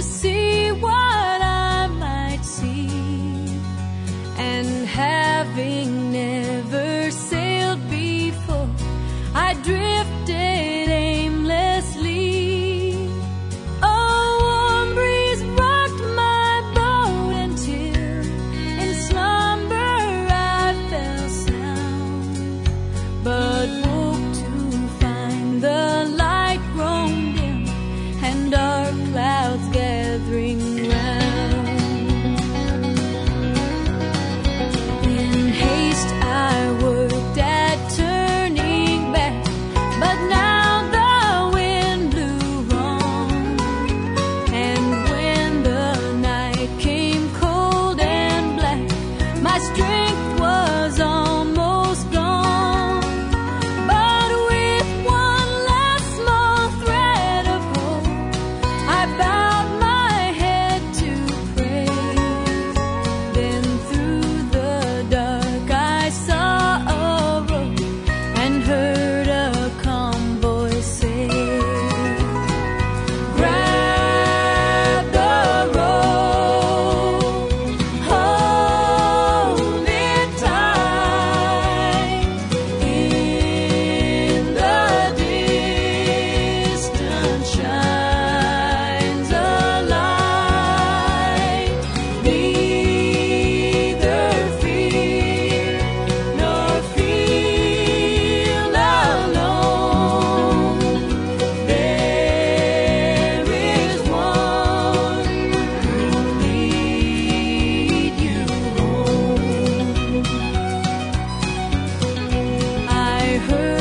to see what I might see. And having heard